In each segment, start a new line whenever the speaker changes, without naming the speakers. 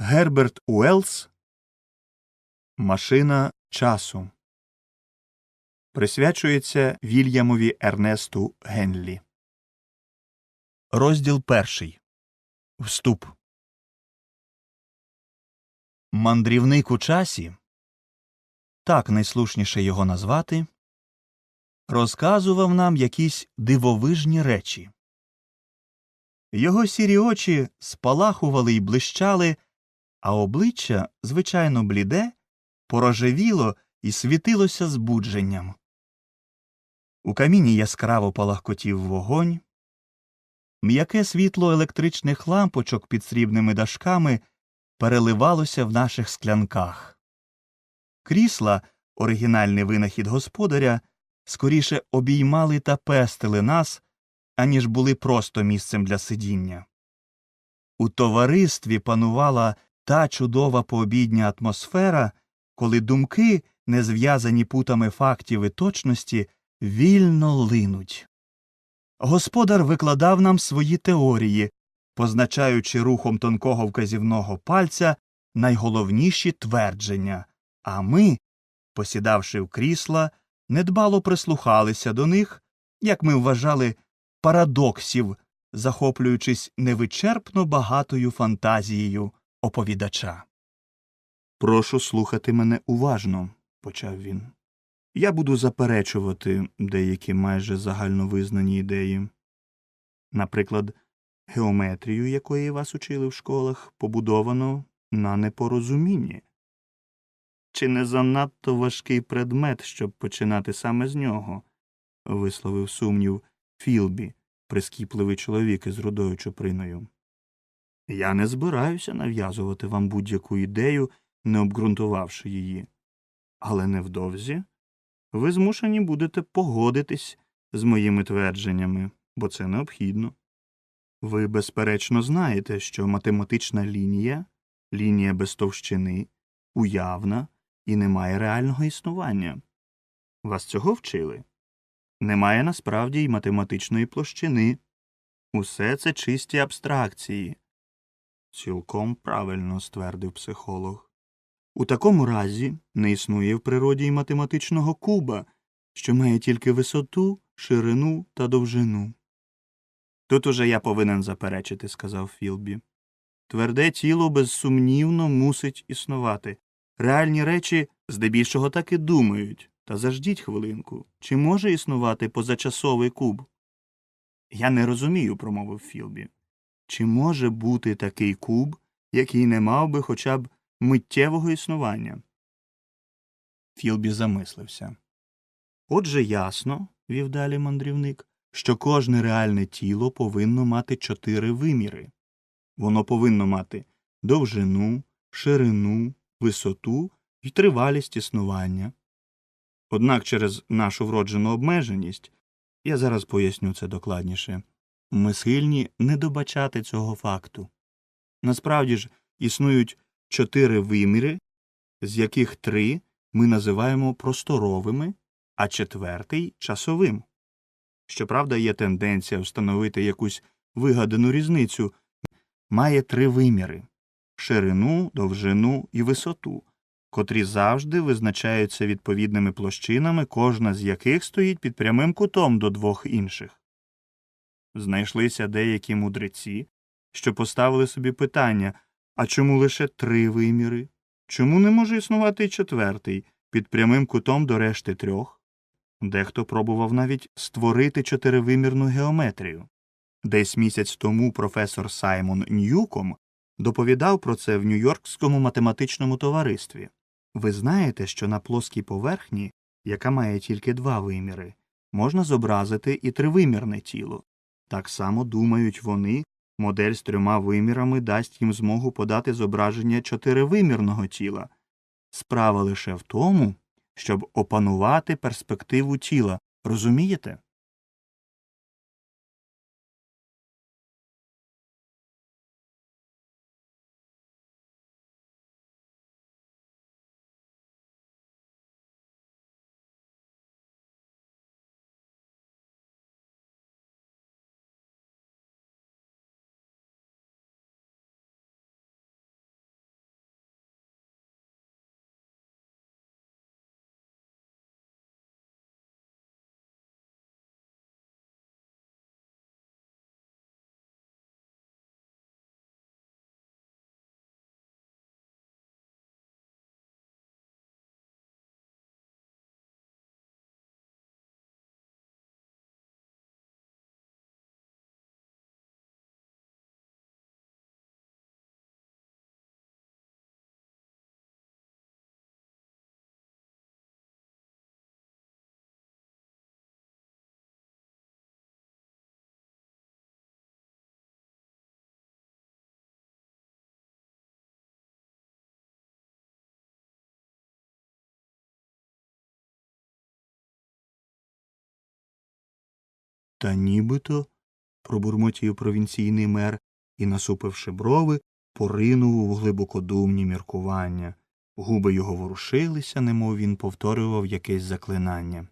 Герберт Уеллс Машина часу присвячується Вільямові Ернесту Генлі. Розділ перший. Вступ. Мандрівник у часі так найслушніше його назвати розказував нам якісь дивовижні речі. Його сірі очі спалахували й блищали, а обличчя, звичайно бліде, порожевіло і світилося збудженням. У каміні яскраво палахкотів вогонь, м'яке світло електричних лампочок під срібними дашками переливалося в наших склянках. Крісла, оригінальний винахід господаря, скоріше обіймали та пестили нас, аніж були просто місцем для сидіння. У товаристві панувала та чудова пообідня атмосфера, коли думки, не зв'язані путами фактів і точності, вільно линуть. Господар викладав нам свої теорії, позначаючи рухом тонкого вказівного пальця найголовніші твердження, а ми, посідавши в крісла, недбало прислухалися до них, як ми вважали, парадоксів, захоплюючись невичерпно багатою фантазією оповідача. Прошу слухати мене уважно, почав він. Я буду заперечувати деякі майже загальновизнані ідеї. Наприклад, геометрію, якої вас учили в школах, побудовано на непорозумінні. Чи не занадто важкий предмет, щоб починати саме з нього? висловив сумнів Філбі, прискіпливий чоловік із рудою чуприною. Я не збираюся нав'язувати вам будь-яку ідею, не обґрунтувавши її. Але невдовзі ви змушені будете погодитись з моїми твердженнями, бо це необхідно. Ви, безперечно, знаєте, що математична лінія, лінія без товщини, уявна і не має реального існування. Вас цього вчили? Немає насправді й математичної площини. Усе це чисті абстракції. Цілком правильно ствердив психолог. У такому разі не існує в природі й математичного куба, що має тільки висоту, ширину та довжину. Тут уже я повинен заперечити, сказав Філбі. Тверде тіло безсумнівно мусить існувати. Реальні речі здебільшого так і думають. Та заждіть хвилинку. Чи може існувати позачасовий куб? Я не розумію, промовив Філбі. Чи може бути такий куб, який не мав би хоча б миттєвого існування? Філбі замислився. Отже, ясно, вів далі мандрівник, що кожне реальне тіло повинно мати чотири виміри. Воно повинно мати довжину, ширину, висоту і тривалість існування. Однак через нашу вроджену обмеженість я зараз поясню це докладніше ми схильні не добачати цього факту. Насправді ж існують чотири виміри, з яких три ми називаємо просторовими, а четвертий часовим. Щоправда, є тенденція встановити якусь вигадану різницю має три виміри ширину, довжину і висоту, котрі завжди визначаються відповідними площинами, кожна з яких стоїть під прямим кутом до двох інших. Знайшлися деякі мудреці, що поставили собі питання а чому лише три виміри? Чому не може існувати й четвертий під прямим кутом до решти трьох? Дехто пробував навіть створити чотиривимірну геометрію. Десь місяць тому професор Саймон Ньюком доповідав про це в Нью-Йоркському математичному товаристві. Ви знаєте, що на плоскій поверхні, яка має тільки два виміри, можна зобразити і тривимірне тіло. Так само думають вони, модель з трьома вимірами дасть їм змогу подати зображення чотиривимірного тіла. Справа лише в тому, щоб опанувати перспективу тіла. Розумієте? Та нібито, пробурмотів провінційний мер і, насупивши брови, поринув у глибокодумні міркування. Губи його ворушилися, немов він повторював якесь заклинання.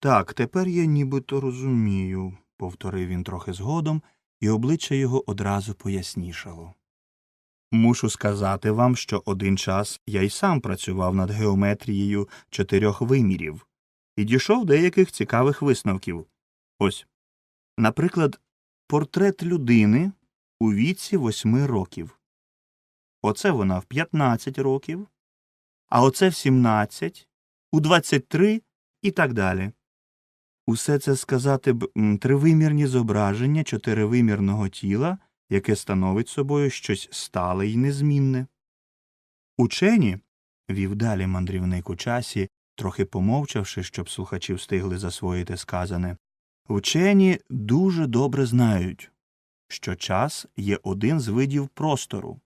Так, тепер я нібито розумію, повторив він трохи згодом, і обличчя його одразу пояснішало. Мушу сказати вам, що один час я й сам працював над геометрією чотирьох вимірів і дійшов деяких цікавих висновків. Ось, наприклад, портрет людини у віці восьми років. Оце вона в 15 років, а оце в 17, у 23 і так далі. Усе це сказати б тривимірні зображення чотиривимірного тіла, яке становить собою щось стале й незмінне. Учені, вів далі мандрівник у часі, трохи помовчавши, щоб слухачі встигли засвоїти сказане, учені дуже добре знають, що час є один з видів простору.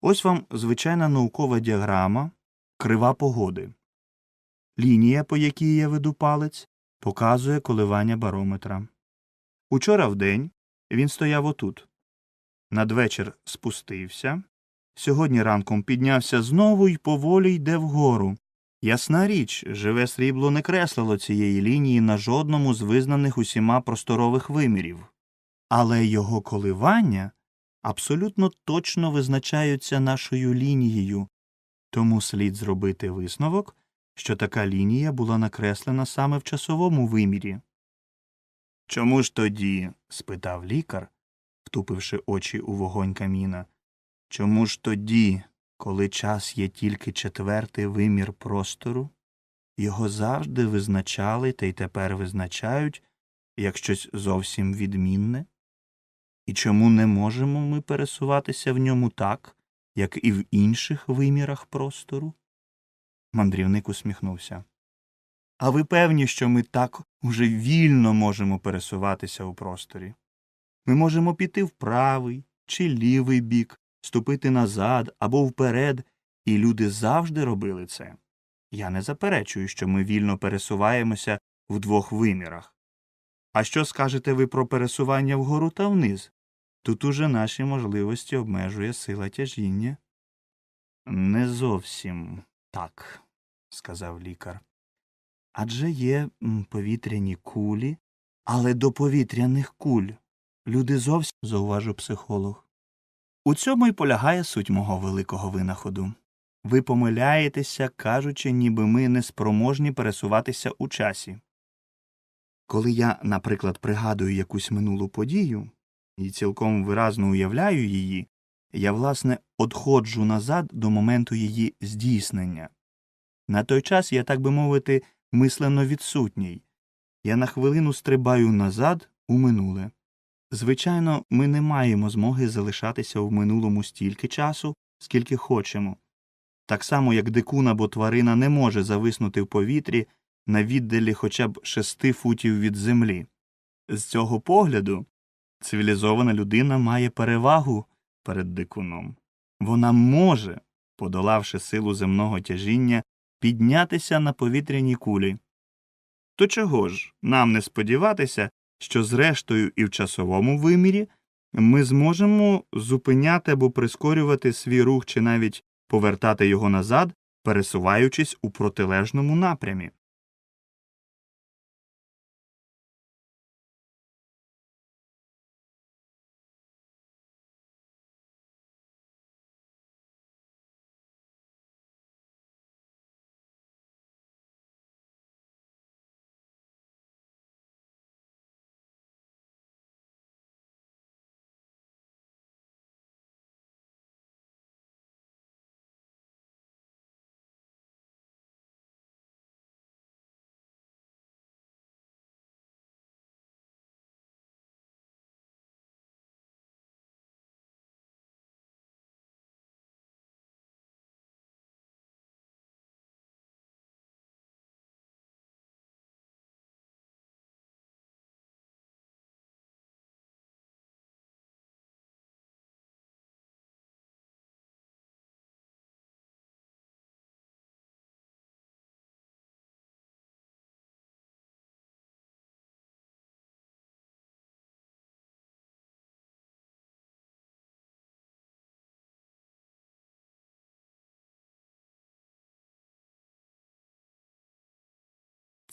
Ось вам звичайна наукова діаграма крива погоди. Лінія, по якій я веду палець, показує коливання барометра. Учора вдень він стояв отут. Надвечір спустився. Сьогодні ранком піднявся знову й поволі йде вгору. Ясна річ, живе срібло не креслило цієї лінії на жодному з визнаних усіма просторових вимірів. Але його коливання абсолютно точно визначаються нашою лінією, тому слід зробити висновок, що така лінія була накреслена саме в часовому вимірі. Чому ж тоді? спитав лікар, втупивши очі у вогонь каміна. Чому ж тоді, коли час є тільки четвертий вимір простору, його завжди визначали та й тепер визначають як щось зовсім відмінне? І чому не можемо ми пересуватися в ньому так, як і в інших вимірах простору? Мандрівник усміхнувся. А ви певні, що ми так уже вільно можемо пересуватися у просторі? Ми можемо піти в правий чи лівий бік, ступити назад або вперед, і люди завжди робили це. Я не заперечую, що ми вільно пересуваємося в двох вимірах. А що скажете ви про пересування вгору та вниз? Тут уже наші можливості обмежує сила тяжіння. Не зовсім так, сказав лікар. Адже є повітряні кулі, але до повітряних куль люди зовсім зауважив психолог. У цьому й полягає суть мого великого винаходу. Ви помиляєтеся, кажучи, ніби ми неспроможні пересуватися у часі. Коли я, наприклад, пригадую якусь минулу подію і цілком виразно уявляю її, я, власне, одходжу назад до моменту її здійснення. На той час я, так би мовити, мислено відсутній. Я на хвилину стрибаю назад у минуле. Звичайно, ми не маємо змоги залишатися в минулому стільки часу, скільки хочемо. Так само, як дикун або тварина не може зависнути в повітрі на віддалі хоча б шести футів від землі. З цього погляду цивілізована людина має перевагу перед дикуном. Вона може, подолавши силу земного тяжіння, піднятися на повітряні кулі. То чого ж нам не сподіватися, що зрештою і в часовому вимірі ми зможемо зупиняти або прискорювати свій рух чи навіть повертати його назад, пересуваючись у протилежному напрямі.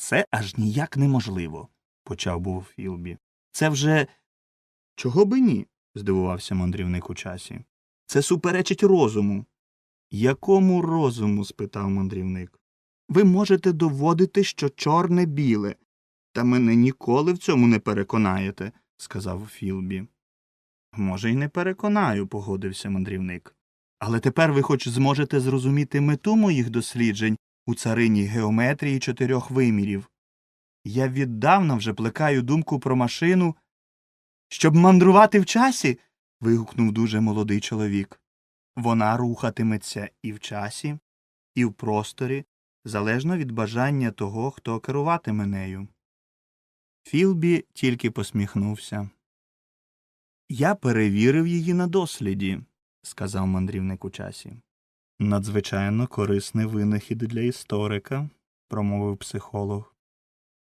Це аж ніяк неможливо, почав був Філбі. Це вже. Чого би ні? здивувався мандрівник у часі. Це суперечить розуму. Якому розуму? спитав мандрівник. Ви можете доводити, що чорне біле. Та мене ніколи в цьому не переконаєте, сказав Філбі. Може, й не переконаю, погодився мандрівник. Але тепер ви хоч зможете зрозуміти мету моїх досліджень у царині геометрії чотирьох вимірів. Я віддавна вже плекаю думку про машину. Щоб мандрувати в часі. вигукнув дуже молодий чоловік. Вона рухатиметься і в часі, і в просторі, залежно від бажання того, хто керуватиме нею. Філбі тільки посміхнувся. Я перевірив її на досліді, сказав мандрівник у часі. Надзвичайно корисний винахід для історика, промовив психолог.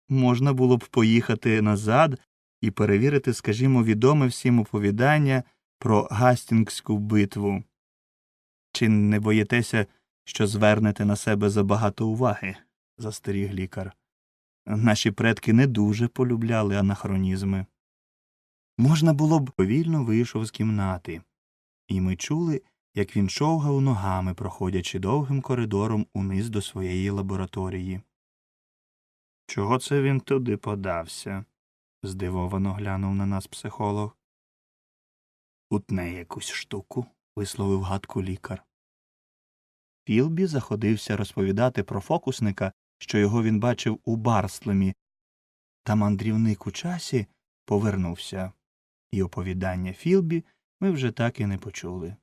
Можна було б поїхати назад і перевірити, скажімо, відоме всім оповідання про Гастінгську битву. Чи не боїтеся, що звернете на себе забагато уваги? застеріг лікар. Наші предки не дуже полюбляли анахронізми. Можна було б повільно вийшов з кімнати, і ми чули, як він човгав ногами, проходячи довгим коридором униз до своєї лабораторії. Чого це він туди подався? здивовано глянув на нас психолог. Утне якусь штуку, висловив гадку лікар. Філбі заходився розповідати про фокусника, що його він бачив у Барслемі, та мандрівник у часі повернувся, і оповідання Філбі ми вже так і не почули.